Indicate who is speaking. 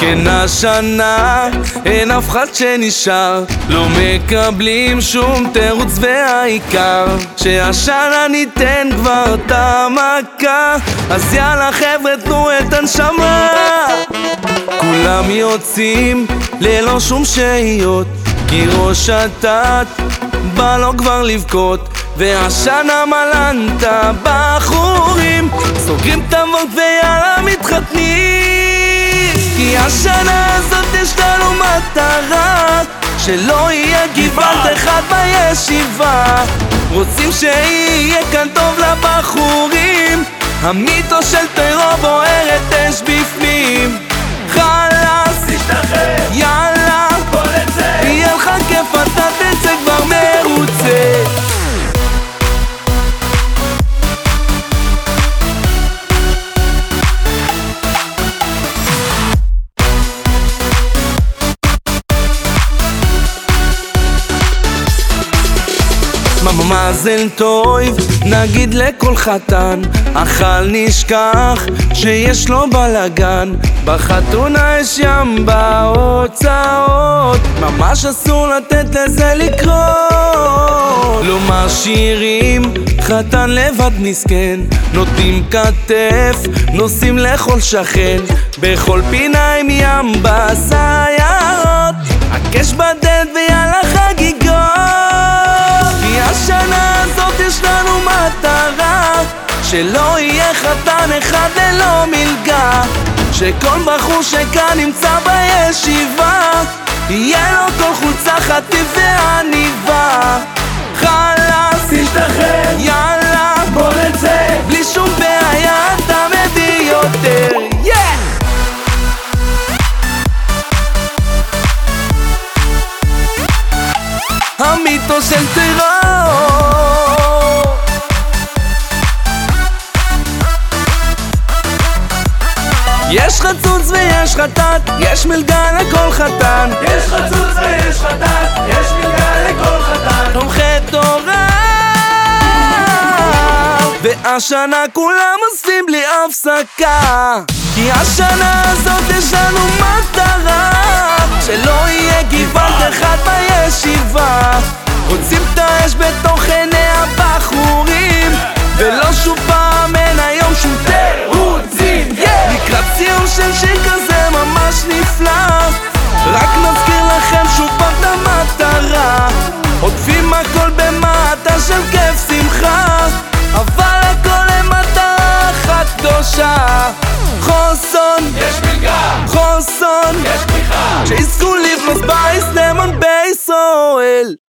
Speaker 1: כן השנה אין אף אחד שנשאר. לא מקבלים שום תירוץ והעיקר. שהשנה ניתן כבר את המכה. אז יאללה חבר'ה תנו את הנשמה. כולם יוצאים ללא שום שהיות. כי ראש התת בא לו כבר לבכות. והשנה מלנת בחורים. סוגרים את אבות ויאללה מתחתנים השנה הזאת יש לנו מטרה שלא יהיה גבעת אחד בישיבה. רוצים שיהיה כאן טוב לבחורים. המיתו של טרור בוערת אש בפנים. חלאס,
Speaker 2: תשתחרר,
Speaker 1: יאללה, מה מזל טוב, נגיד לכל חתן אכל נשכח שיש לו בלאגן בחתונה יש ים בהוצאות ממש אסור לתת לזה לקרות. לא משאירים חתן לבד מסכן נותנים כתף, נוסעים לכל שכן. בכל פינה עם ים בסיירות שלא יהיה חתן אחד ללא מלגה שכל בחור שכאן נמצא בישיבה יהיה לו כל חולצה חטיף ועניבה. חלאס,
Speaker 2: תשתחרר,
Speaker 1: יאללה,
Speaker 2: בוא נצא.
Speaker 1: בלי שום בעיה אתה מביא יותר. Yeah! המיתו של טרור יש חצוץ ויש חטאת, יש מלגה לכל חתן.
Speaker 2: יש חצוץ ויש חתן, יש מלגה לכל חתן.
Speaker 1: תומכי תורה. והשנה כולם עושים בלי הפסקה. כי השנה הזאת יש לנו מטרה שלא יהיה גבעת אחד בישיבה